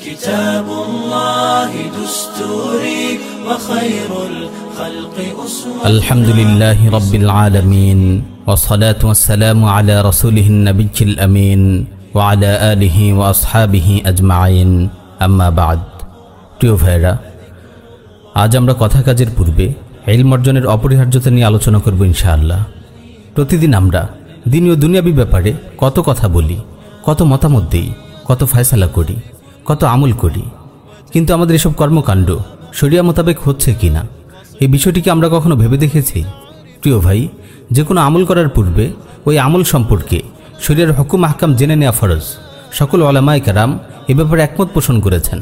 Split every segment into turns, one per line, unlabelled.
كتاب الله دستوري وخير الخلق أسوتنا
الحمد لله رب العالمين والصلاة والسلام على رسوله النبي الأمين وعلى آله وأصحابه أجمعين أما بعد প্রিয় ভাইরা আজ আমরা কথা কাজের পূর্বে এলম অর্জনের অপরিহার্যতা নিয়ে আলোচনা করব ইনশাআল্লাহ প্রতিদিন আমরা দিন ও দুনিয়াবি ব্যাপারে কত কথা বলি কত মতামত দিই কত ফয়সালা করি কত আমল করি। কিন্তু আমাদের এসব কর্মকাণ্ড শরিয়া মোতাবেক হচ্ছে কি না এই বিষয়টিকে আমরা কখনো ভেবে দেখেছি? প্রিয় ভাই, যে কোনো আমল করার পূর্বে ওই আমল সম্পর্কে শরীরের হকুম আহকাম জেনে নেওয়া ফরজ। সকল ওলামায় কারাম এ ব্যাপারে একমত পোষণ করেছেন।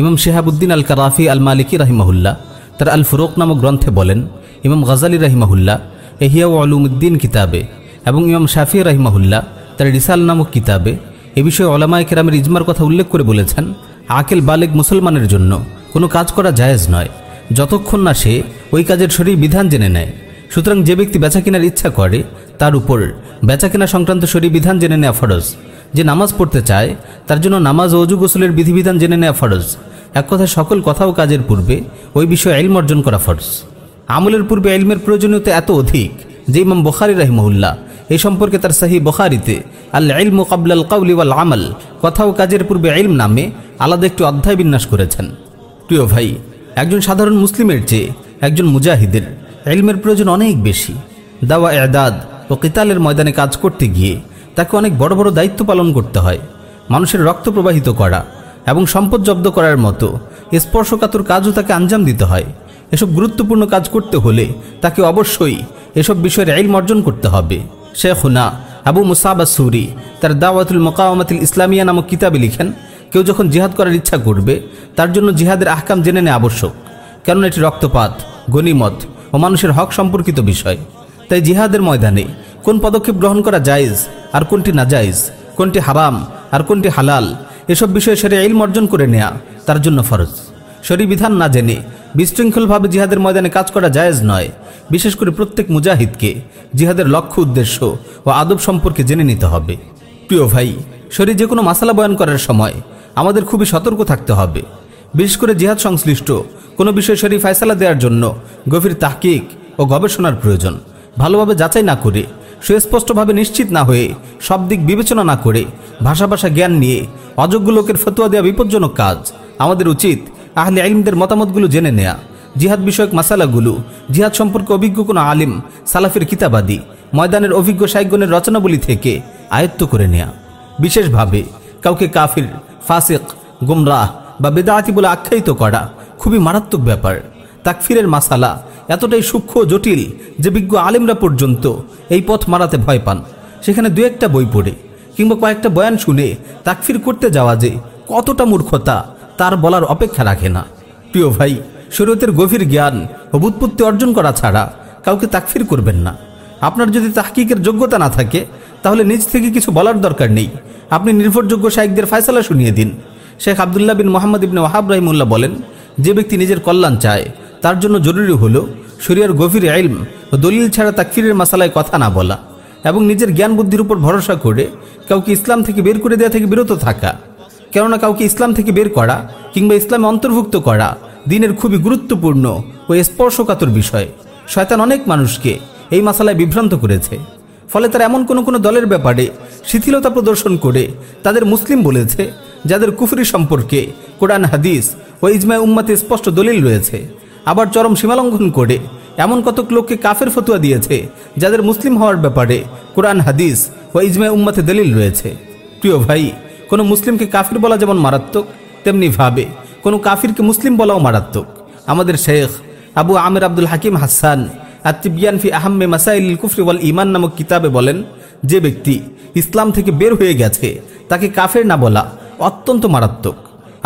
ইমাম শেহাবুদ্দিন আল কারাফি আল মালিকি রাহিমাহুল্লাহ তার আল ফুরুক নামক গ্রন্থে বলেন, ইমাম গাজালি রাহিমাহুল্লাহ এহিয়া ও আলুমুদ্দিন কিতাবে এবং ইমাম শাফি রাহিমাহুল্লাহ তার রিসাল নামক কিতাবে এ বিষয়ে ওলামায় কেরামের ইজমার কথা উল্লেখ করে বলেছেন, আকেল বালেক মুসলমানের জন্য কোনো কাজ করা জায়েজ নয়। যতক্ষণ না সে ওই কাজের শরীর বিধান জেনে নেয়। সুতরাং যে ব্যক্তি বেচা কেনার ইচ্ছা করে, তার উপর বেচা কেনা সংক্রান্ত শরীর বিধান জেনে নেওয়া ফরজ। যে নামাজ পড়তে চায়, তার জন্য নামাজ অজু গোসলের বিধিবিধান জেনে নেওয়া ফরজ। এক কথায় সকল কথা ও কাজের পূর্বে ওই বিষয়ে এলম অর্জন করা ফরজ। আমলের পূর্বে এলমের প্রয়োজনীয়তা এত অধিক যে ইমাম বখারি রাহিমহুল্লাহ এই সম্পর্কে তার সাহি বখারিতে আল ইলম কাবলাল কাউলি ওয়াল আমল কথা ও কাজের পূর্বে ইলম নামে আলাদা একটি অধ্যায় বিন্যাস করেছেন। প্রিয় ভাই, একজন সাধারণ মুসলিমের চেয়ে একজন মুজাহিদের এলমের প্রয়োজন অনেক বেশি। দাওয়া এদাদ ও কিতালের ময়দানে কাজ করতে গিয়ে তাকে অনেক বড় বড় দায়িত্ব পালন করতে হয়। মানুষের রক্ত প্রবাহিত করা এবং সম্পদ জব্দ করার মতো স্পর্শকাতর কাজও তাকে আঞ্জাম দিতে হয়। এসব গুরুত্বপূর্ণ কাজ করতে হলে তাকে অবশ্যই এসব বিষয়ের এলম অর্জন করতে হবে। শেখুনা আবু মুসাবা সুরি তার দাওয়াতুল মোকামাতুল ইসলামিয়া নামক কিতাবে লিখেন, কেউ যখন জিহাদ করার ইচ্ছা করবে, তার জন্য জিহাদের আহকাম জেনে নেওয়া আবশ্যক। কেননা এটি রক্তপাত গনিমত ও মানুষের হক সম্পর্কিত বিষয়। তাই জিহাদের ময়দানে কোন পদক্ষেপ গ্রহণ করা জায়েজ আর কোনটি নাজায়েজ, কোনটি হারাম আর কোনটি হালাল, এসব বিষয়ে সেরে ইলম অর্জন করে নেয়া তার জন্য ফরজ। শরী বিধান না জেনে বিশৃঙ্খলভাবে জিহাদের ময়দানে কাজ করা জায়েজ নয়, বিশেষ করে প্রত্যেক মুজাহিদকে। জিহাদের লক্ষ্য উদ্দেশ্য ও আদব সম্পর্কে জেনে নিতে হবে। প্রিয় ভাই, শরীর যে কোনো মাসালা বয়ান করার সময় আমাদের খুবই সতর্ক থাকতে হবে। বিশেষ করে জিহাদ সংশ্লিষ্ট কোনো বিষয় শরীর ফয়সালা দেওয়ার জন্য গভীর তাহকিক ও গবেষণার প্রয়োজন। ভালোভাবে যাচাই না করে, সুস্পষ্টভাবে নিশ্চিত না হয়ে সব দিক বিবেচনা না করে ভাষা ভাষা জ্ঞান নিয়ে অযোগ্য লোকের ফতুয়া দেওয়া বিপজ্জনক কাজ আমাদের উচিত আহলে আলিমদের মতামতগুলো জেনে নেয়া। জিহাদ বিষয়ক মাসালাগুলো, জিহাদ সম্পর্কে অভিজ্ঞ কোনো আলিম, সালাফের কিতাবাদি, ময়দানের অভিজ্ঞ সাইগণের রচনাবলী থেকে আয়ত্ত করে নেয়া। বিশেষভাবে, কাউকে কাফির, ফাসিক, গুমরাহ বা বেদায়াতি বলে আখ্যায়িত করা খুবই মারাত্মক ব্যাপার। তাকফিরের মাসালা এতটাই সূক্ষ্ম জটিল যে বিজ্ঞ আলিমরা পর্যন্ত এই পথ মারাতে ভয় পান। সেখানে দু একটা বই পড়ে কিংবা কয়েকটা বয়ান শুনে তাকফির করতে যাওয়া যে কতটা মূর্খতা তার বলার অপেক্ষা রাখে না। প্রিয় ভাই, শরীয়তের গভীর জ্ঞান ও বুৎপত্তি অর্জন করা ছাড়া কাউকে তাকফির করবেন না। আপনার যদি তাহকিকের যোগ্যতা না থাকে, তাহলে নিজ থেকে কিছু বলার দরকার নেই। আপনি নির্ভরযোগ্য শাইকদের ফয়সালা শুনিয়ে দিন। শেখ আবদুল্লাহ বিন মোহাম্মদ ইবনে ওয়াহাব রাহিমুল্লাহ বলেন, যে ব্যক্তি নিজের কল্যাণ চায়, তার জন্য জরুরি হলো শরিয়ার গভীর এলম ও দলিল ছাড়া তাকফিরের মাসালায় কথা না বলা এবং নিজের জ্ঞান বুদ্ধির উপর ভরসা করে কাউকে ইসলাম থেকে বের করে দেওয়া থেকে বিরত থাকা। কেননা কাউকে ইসলাম থেকে বের করা কিংবা ইসলামে অন্তর্ভুক্ত করা দিনের খুবই গুরুত্বপূর্ণ ও স্পর্শকাতর বিষয়। শয়তান অনেক মানুষকে এই মাসালায় বিভ্রান্ত করেছে। ফলে তারা এমন কোনো কোনো দলের ব্যাপারে শিথিলতা প্রদর্শন করে তাদের মুসলিম বলেছে, যাদের কুফরি সম্পর্কে কোরআন, হাদিস ও ইজমায় উম্মাতে স্পষ্ট দলিল রয়েছে। আবার চরম সীমালঙ্ঘন করে এমন কতক লোককে কাফের ফতুয়া দিয়েছে, যাদের মুসলিম হওয়ার ব্যাপারে কোরআন, হাদিস ও ইজমায় উম্মাতে দলিল রয়েছে। প্রিয় ভাই কোনো মুসলিমকে কাফির বলা যেমন মারাত্মক, তেমনি ভাবে কোনো কাফিরকে মুসলিম বলাও মারাত্মক। আমাদের শেখ আবু আমির আব্দুল হাকিম হাসান আত্মিবিয়ান ফি আহমে মাসাইল কুফরি ওয়াল ইমান নামক কিতাবে বলেন, যে ব্যক্তি ইসলাম থেকে বের হয়ে গেছে, তাকে কাফের না বলা অত্যন্ত মারাত্মক।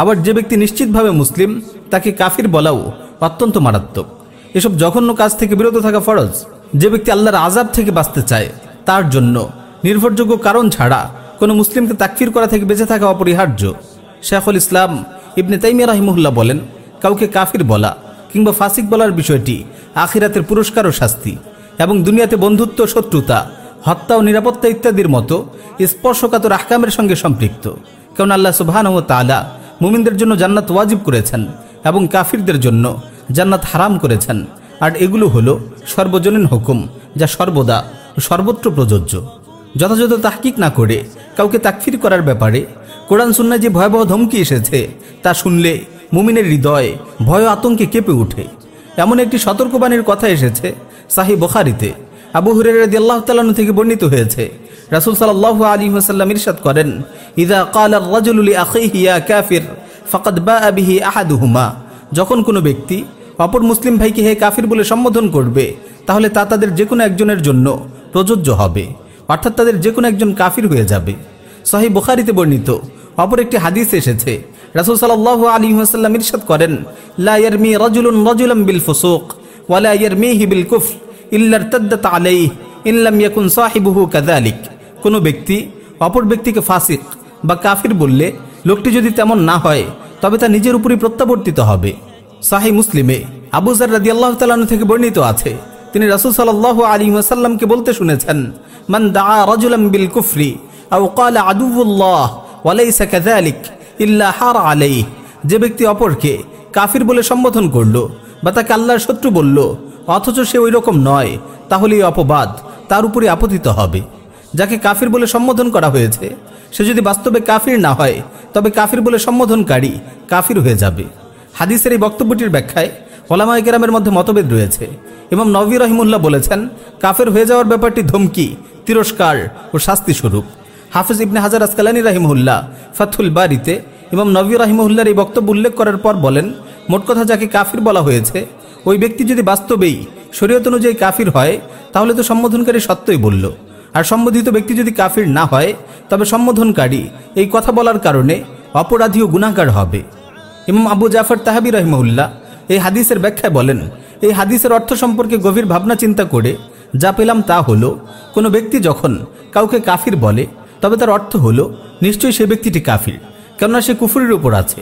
আবার যে ব্যক্তি নিশ্চিতভাবে মুসলিম, তাকে কাফির বলাও অত্যন্ত মারাত্মক। এসব জঘন্য কাজ থেকে বিরত থাকা ফরজ। যে ব্যক্তি আল্লাহর আজাব থেকে বাঁচতে চায়, তার জন্য নির্ভরযোগ্য কারণ ছাড়া কোনো মুসলিমকে তাকফির করা থেকে বেঁচে থাকা অপরিহার্য। শেখুল ইসলাম ইবনে তাইমিয়া রাহিমুল্লাহ বলেন, কাউকে কাফির বলা কিংবা ফাসিক বলার বিষয়টি আখিরাতের পুরস্কার ও শাস্তি এবং দুনিয়াতে বন্ধুত্ব, শত্রুতা, হত্যা ও নিরাপত্তা ইত্যাদির মতো স্পর্শকাতর আহকামের সঙ্গে সম্পৃক্ত। কারণ আল্লাহ সুবহান ও তালা মুমিনদের জন্য জান্নাত ওয়াজিব করেছেন এবং কাফিরদের জন্য জান্নাত হারাম করেছেন। আর এগুলো হলো সর্বজনীন হুকুম, যা সর্বদা সর্বত্র প্রযোজ্য। যথাযথ তাহকিক না করে কাউকে তাকফির করার ব্যাপারে কোরআন সুন্নায় যে ভয়াবহ ধমকি এসেছে, তা শুনলে মুমিনের হৃদয় ভয় আতঙ্কে কেঁপে ওঠে। এমন একটি সতর্কবাণীর কথা এসেছে সাহি বখারিতে। আবু হুরের আল্লাহ তালানু থেকে বর্ণিত হয়েছে, রাসুল সাল্লাহ আলী ওসাল্লাম ইরশাদ করেন, ইদা কাল রাজুলি আখিহিয়া কাফির ফকত বা আবিহি আহাদুহুমা। যখন কোনো ব্যক্তি, অপর মুসলিম ভাইকে হে কাফির বলে সম্বোধন করবে, তাহলে তা তাদের যে কোনো একজনের জন্য প্রযোজ্য হবে। অর্থাৎ তাদের যে কোনো একজন কাফির হয়ে যাবে। সাহি বুখারিতে বর্ণিত। অপর একটি হাদিস এসেছে, রাসুল সাল্লাহ আলী ওসাল্লাম ইরশাদ করেন, লা ইয়ারমি রাজুলুন রাজুলাম বিল ফুসুক ওয়ালা ইয়ারমিহি বিল ইল্লার তদ্দাত আলাইহ ইল্লাম ইয়াকুন সাহিবুহু কাযালিক। কোনো ব্যক্তি অপর ব্যক্তিকে ফাসিক বা কাফির বললে, লোকটি যদি তেমন না হয়, তবে তা নিজের উপরই প্রত্যাবর্তিত হবে। সাহি মুসলিমে আবু জার রাদি আল্লাহ থেকে বর্ণিত আছে, তিনি রাসুল সাল্লাহ আলী ওয়াসাল্লামকে বলতে শুনেছেন মান দা রাজুলাম বিল কুফরি আও ক্বালা আদুউল্লাহ ওয়ালাইসা কাযালিক ইল্লা হার আলাইহ। যে ব্যক্তি অপরকে কাফির বলে সম্বোধন করল বা তাকে আল্লাহর শত্রু বলল, অথচ সে ওই রকম নয়, তাহলে এই অপবাদ তার উপরে আপতিত হবে। যাকে কাফির বলে সম্বোধন করা হয়েছে, সে যদি বাস্তবে কাফির না হয়, তবে কাফির বলে সম্বোধনকারী কাফির হয়ে যাবে। হাদিসের এই বক্তব্যটির ব্যাখ্যায় ওলামায় কেরামের মধ্যে মতভেদ রয়েছে। এবং নবী রহিমুল্লাহ বলেছেন, কাফের হয়ে যাওয়ার ব্যাপারটি ধমকি, তিরস্কার ও শাস্তি স্বরূপ হাফিজ ইবনে হাজার আসকালানি রাহিমহুল্লাহ ফাথুল বাড়িতে এবং নবী রাহিমহুল্লার এই বক্তব্য উল্লেখ করার পর বলেন, মোট কথা যাকে কাফির বলা হয়েছে, ওই ব্যক্তি যদি বাস্তবেই শরীয়ত অনুযায়ী কাফির হয়, তাহলে তো সম্বোধনকারী সত্যই বলল। আর সম্বোধিত ব্যক্তি যদি কাফির না হয়, তবে সম্বোধনকারী এই কথা বলার কারণে অপরাধী ও গুণাকার হবে। ইমাম আবু জাফর তাহাবি রহিমউল্লাহ এই হাদিসের ব্যাখ্যায় বলেন, এই হাদিসের অর্থ সম্পর্কে গভীর ভাবনা চিন্তা করে যা পেলাম তা হলো, কোনো ব্যক্তি যখন কাউকে কাফির বলে, তবে তার অর্থ হলো, নিশ্চয়ই সে ব্যক্তিটি কাফির, কেননা সে কুফুরির উপর আছে।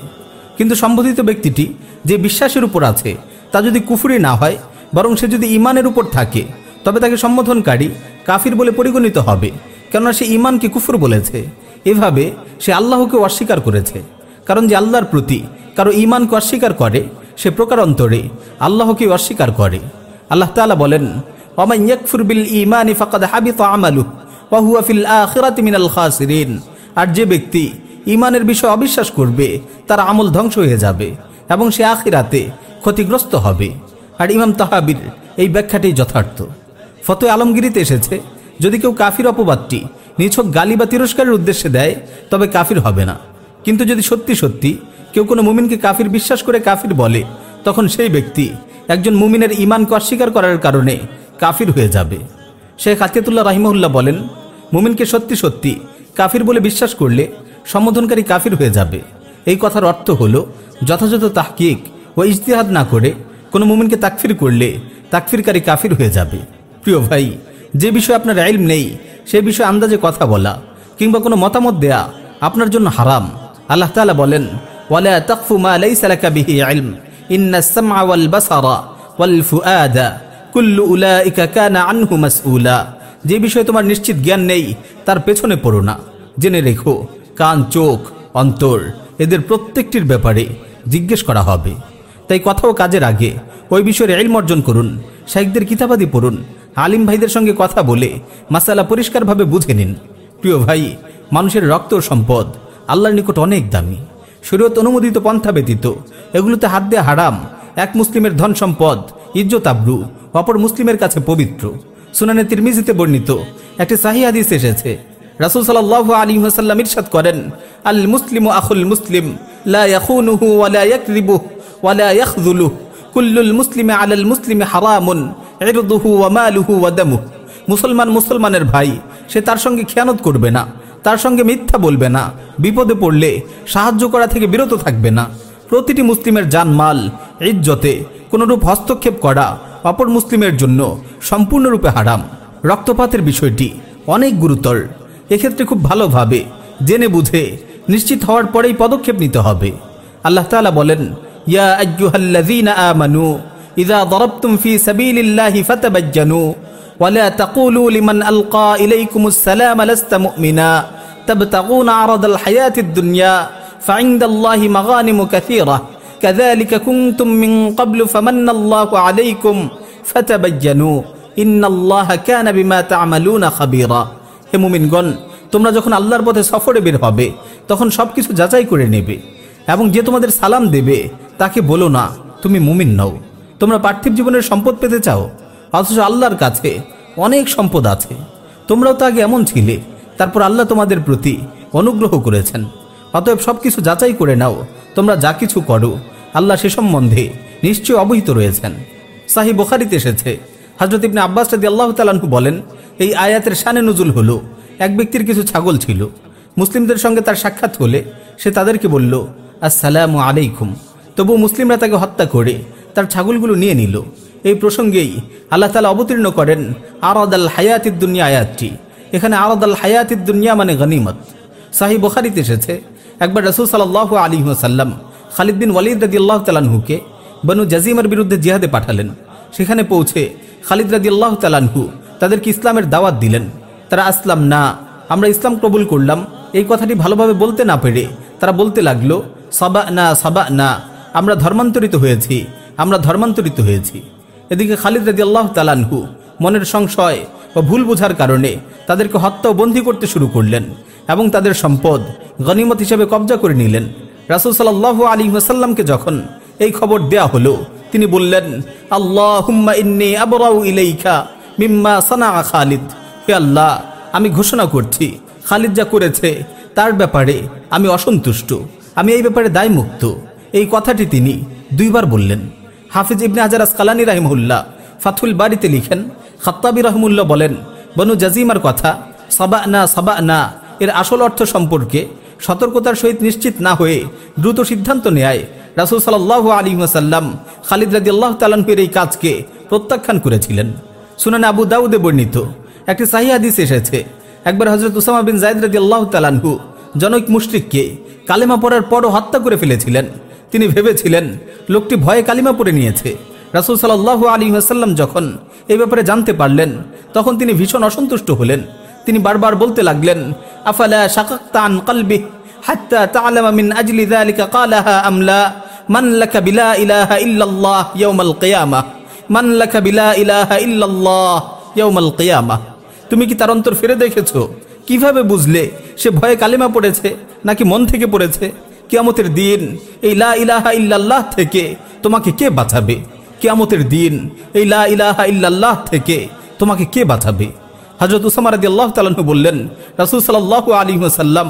কিন্তু সম্বোধিত ব্যক্তিটি যে বিশ্বাসের উপর আছে, তা যদি কুফুরি না হয়, বরং সে যদি ইমানের উপর থাকে, তবে তাকে সম্বোধনকারী কাফির বলে পরিগণিত হবে, কেননা সে ইমানকে কুফুর বলেছে। এভাবে সে আল্লাহকে অস্বীকার করেছে, কারণ যে আল্লাহর প্রতি কারও ইমানকে অস্বীকার করে সে প্রকার অন্তরে আল্লাহকে অস্বীকার করে। আল্লাহ তাআলা বলেন ওমান ইয়াকফুর বিল ঈমানি ফাকাদ হাবিতা আমালুহু ওয়া হুয়া ফিল আখিরাতি মিনাল খাসিরিন। আর যে ব্যক্তি ইমানের বিষয়ে অবিশ্বাস করবে, তার আমল ধ্বংস হয়ে যাবে এবং সে আখিরাতে ক্ষতিগ্রস্ত হবে। আর ইমাম তাহাবির এই ব্যাখ্যাটি যথার্থ। ফতোয় আলমগিরিতে এসেছে, যদি কেউ কাফির অপবাদটি নিছক গালি বা তিরস্কারের উদ্দেশ্যে দেয়, তবে কাফির হবে না। কিন্তু যদি সত্যি সত্যি কেউ কোনো মুমিনকে কাফির বিশ্বাস করে কাফির বলে, তখন সেই ব্যক্তি একজন মুমিনের ইমানকে অস্বীকার করার কারণে কাফির হয়ে যাবে। শেখ আতিয়াতুল্লাহ রাহিমউল্লাহ বলেন, মুমিনকে সত্যি সত্যি কাফির বলে বিশ্বাস করলে সম্বোধনকারী কাফির হয়ে যাবে। এই কথার অর্থ হলো, যথাযথ তাহকিক ও ইজতিহাদ না করে কোনো মুমিনকে তাকফির করলে তাকফিরকারী কাফির হয়ে যাবে। প্রিয় ভাই, যে বিষয়ে আপনার আইল নেই, সে বিষয়ে আন্দাজে কথা বলা কিংবা কোনো মতামত দেয়া আপনার জন্য হারাম। আল্লাহ তাআলা বলেন মা লাইসা লাকা বিহি ইলম ইন্নাস সামআ ওয়াল বাসারা ওয়াল ফুআদা কুল্লু উলাইকা কানা আনহু মাসউলা যে বিষয়ে তোমার নিশ্চিত জ্ঞান নেই, তার পেছনে পড়ো না। জেনে রেখো, কান, চোখ, অন্তর, এদের প্রত্যেকটির ব্যাপারে জিজ্ঞেস করা হবে। তাই কথা ও কাজের আগে ওই বিষয়ে এলম অর্জন করুন শাইকদের কিতাবাদি পড়ুন, আলিম ভাইদের সঙ্গে কথা বলে মাসালা পরিষ্কারভাবে বুঝে নিন। প্রিয় ভাই, মানুষের রক্ত সম্পদ আল্লাহর নিকট অনেক দামি। শরীয়ত অনুমোদিত পন্থা ব্যতীত। এগুলোতে হাত দেয়া হারাম। এক মুসলিমের ধন সম্পদ, ইজ্জত আব্রু, অপর মুসলিমের কাছে পবিত্র। সুনানে তিরমিজিতে বর্ণিত একটি সাহি হাদিস এসেছে। রাসূল সাল্লাল্লাহু আলাইহি ওয়াসাল্লাম ইরশাদ করেন, আল মুসলিমু আখুল মুসলিম মুসলিমি মুসলিমি হারামুন, ইরদুহু ওয়া মালুহু ওয়া মুসলমান মুসলমানের ভাই, সে তার সঙ্গে খেয়ানত করবে না। তার সঙ্গে মিথ্যা বলবে না। বিপদে পড়লে সাহায্য করা থেকে বিরত থাকবে না। প্রতিটি মুসলিমের জানমাল, ইজ্জতে কোনোরূপ হস্তক্ষেপ করা অপর মুসলিমের জন্য সম্পূর্ণরূপে হারাম। রক্তপাতের বিষয়টি অনেক গুরুতর। এক্ষেত্রে খুব ভালোভাবে জেনে বুঝে নিশ্চিত হওয়ার পরেই পদক্ষেপ নিতে হবে। আল্লাহ তালা বলেন, ইয়া আজ্জুহাল্লাযীনা আমানু, ইযা দরাবতুম ফি সাবিলিল্লাহি ফাতাবাজ্জানু ওয়ালা তাকুলু লিমান আলকা ইলাইকুমুস সালাম, লাস্তা মুমিনা। تبتغون عرض الحياة الدنيا فعند الله مغانم كثيرة كذلك كنتم من قبل فمن الله عليكم فتبينوا إن الله كان بما تعملون خبيرا হে মুমিনগণ তোমরা যখন আল্লাহর পথে সফরে বের হবে তখন সবকিছু যাচাই করে নেবে এবং যে তোমাদের সালাম দেবে তাকে বলো না তুমি মুমিন নও তোমরা পার্থিব জীবনের সম্পদ পেতে চাও অথচ আল্লাহর কাছে অনেক সম্পদ আছে তোমরাও তো আগে এমন ছিলে তারপর আল্লাহ তোমাদের প্রতি অনুগ্রহ করেছেন। অতএব সব কিছু যাচাই করে নাও, তোমরা যা কিছু করো, আল্লাহ সে সম্বন্ধে নিশ্চয় অবহিত রয়েছেন। সাহি বোখারিতে এসেছে হজরত ইবনে আব্বাস রাদি আল্লাহ তালাহু বলেন, এই আয়াতের শানে নজুল হলো, এক ব্যক্তির কিছু ছাগল ছিল, মুসলিমদের সঙ্গে তার সাক্ষাৎ হলে সে তাদেরকে বলল, আসসালামু আলাইকুম। তবু মুসলিমরা তাকে হত্যা করে তার ছাগলগুলো নিয়ে নিল। এই প্রসঙ্গেই আল্লাহ তালা অবতীর্ণ করেন আরদ আল হায়াতির দুনিয়া আয়াতটি। এখানে আরদ আল হায়াতির দুনিয়া মানে গনিমত। সাহি বোখারিতে এসেছে, একবার রসুল সাল্লাহ আলী সাল্লাম খালিদ বিন ওয়ালিদ রাদি আল্লাহ তালানহুকে বনু জাজিমার বিরুদ্ধে জিহাদে পাঠালেন। সেখানে পৌঁছে খালিদ রাদি আল্লাহ তালানহু তাদেরকে ইসলামের দাওয়াত দিলেন। তারা আসলাম, না, আমরা ইসলাম কবুল করলাম। এই কথাটি ভালোভাবে বলতে না পেরে তারা বলতে লাগল সাবা না সাবা না আমরা ধর্মান্তরিত হয়েছি, আমরা ধর্মান্তরিত হয়েছি। এদিকে খালিদ রাজি আল্লাহ তালানহু মনের সংশয় ও ভুল বোঝার কারণে তাদেরকে হত্যা বন্দী করতে শুরু করলেন এবং তাদের সম্পদ গনিমত হিসেবে কবজা করে নিলেন। রাসুল সাল্লাহ আলী ওসাল্লামকে যখন এই খবর দেয়া হলো, তিনি বললেন আল্লাহ হুম্মা ইন্নি আবরাউ মিম্মা সানা আল্লাহ, আমি ঘোষণা করছি, খালিদ যা করেছে তার ব্যাপারে আমি অসন্তুষ্ট, আমি এই ব্যাপারে দায়মুক্ত। এই কথাটি তিনি দুইবার বললেন। হাফিজ ইবনে হাজার আসকালানি রাহিমহুল্লাহ ফাথুল বাড়িতে লিখেন খাত্তাবি রহমুল্লাহ বলেন, বনু জাজিমার কথা সাবা না সাবা না এর আসল অর্থ সম্পর্কে সতর্কতার সহিত নিশ্চিত না হয়ে দ্রুত সিদ্ধান্ত নেয় রাসুল সাল্লাহ আলী ওসাল্লাম খালিদ রাজি আল্লাহ তালানহের এই কাজকে প্রত্যাখ্যান করেছিলেন। সুনানে আবু দাউদে বর্ণিত একটি সাহি এসেছে, একবার হজরত উসামা বিন জায়দ রাজি আল্লাহ তালানহু জনৈক মুশরিককে কালেমা পড়ার পরও হত্যা করে ফেলেছিলেন। তিনি ভেবেছিলেন, লোকটি ভয়ে কালিমা পড়ে নিয়েছে। রাসুল সাল্লাহ আলী আসাল্লাম যখন এই ব্যাপারে জানতে পারলেন, তখন তিনি ভীষণ অসন্তুষ্ট হলেন। তিনি বারবার বলতে লাগলেন, আফালা শাকাক্তান কালবি হাত্তা তাআলামা মিন আজলি যালিকা ক্বালাহা আমলা মান লাকা বিলা ইলাহা ইল্লাল্লাহ ইয়াউমাল কিয়ামাহ? মান লাকা বিলা ইলাহা ইল্লাল্লাহ ইয়াউমাল কিয়ামাহ? তুমি কি তার অন্তর ফিরে দেখেছ? কীভাবে বুঝলে সে ভয়ে কালিমা পড়েছে নাকি মন থেকে পড়েছে? কিয়ামতের দিন এই লা ইলাহা ইল্লাল্লাহ থেকে তোমাকে কে বাঁচাবে? কিয়ামতের দিন এই লা ইলাহা ইল্লাল্লাহ থেকে তোমাকে কে বাঁচাবে? হজরত উসামা রাদি আল্লাহ তালু বললেন, রাসুল সাল্লাহ আলী সাল্লাম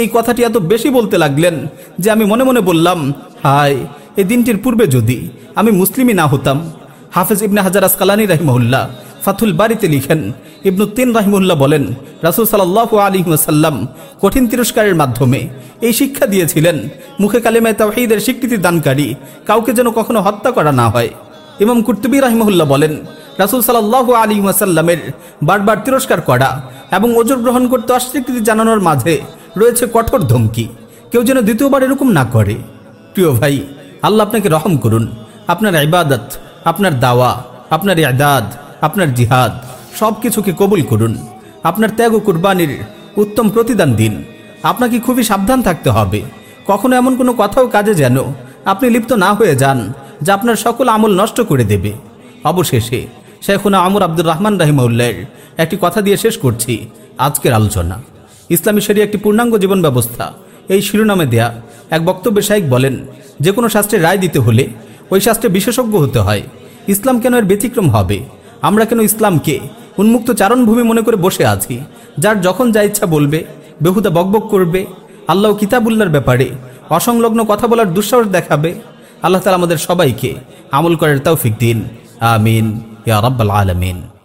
এই কথাটি এত বেশি বলতে লাগলেন যে আমি মনে মনে বললাম, হায় এই দিনটির পূর্বে যদি আমি মুসলিমই না হতাম, হাফেজ ইবনে হাজার আসকালানি রাহিমহুল্লাহ ফাথুল বাড়িতে লিখেন ইবনুদ্দিন রাহিমুল্লাহ বলেন, রাসুল সাল্লাহ আলী সাল্লাম কঠিন তিরস্কারের মাধ্যমে এই শিক্ষা দিয়েছিলেন, মুখে কালিমায় তাহিদের স্বীকৃতি দানকারী কাউকে যেন কখনো হত্যা করা না হয়। ইমাম কুর্তুবী রাহিমহুল্লাহ বলেন, রাসুল সাল্লাহ আলী ওয়াসাল্লামের বারবার তিরস্কার করা এবং ওজোর গ্রহণ করতে অস্বীকৃতি জানানোর মাঝে রয়েছে কঠোর ধমকি। কেউ যেন দ্বিতীয়বার এরকম না করে। প্রিয় ভাই, আল্লাহ আপনাকে রহম করুন। আপনার ইবাদত, আপনার দাওয়া, আপনার ইয়াদাদ আপনার জিহাদ সব কিছুকে কবুল করুন। আপনার ত্যাগ ও কুরবানির উত্তম প্রতিদান দিন। আপনাকে খুবই সাবধান থাকতে হবে। কখনো এমন কোনো কথাও কাজে যেন আপনি লিপ্ত না হয়ে যান। যা আপনার সকল আমল নষ্ট করে দেবে। অবশেষে শেখুনা আমর আব্দুর রহমান রাহিমউল্লাহের একটি কথা দিয়ে শেষ করছি আজকের আলোচনা। ইসলামী শরী একটি পূর্ণাঙ্গ জীবন ব্যবস্থা। এই শিরোনামে দেয়া এক বক্তব্যে শাইক বলেন, যে কোনো শাস্ত্রে রায় দিতে হলে ওই শাস্ত্রে বিশেষজ্ঞ হতে হয়। ইসলাম কেন এর ব্যতিক্রম হবে? আমরা কেন ইসলামকে উন্মুক্ত চারণভূমি মনে করে বসে আছি, যার যখন যা ইচ্ছা বলবে, বেহুদা বকবক করবে, আল্লাহ কিতাবুল্লার ব্যাপারে অসংলগ্ন কথা বলার দুঃসাহস দেখাবে আল্লাহ তালা আমাদের সবাইকে আমল করার তৌফিক দিন। আমিন। ইয়া রব্বাল আলামিন।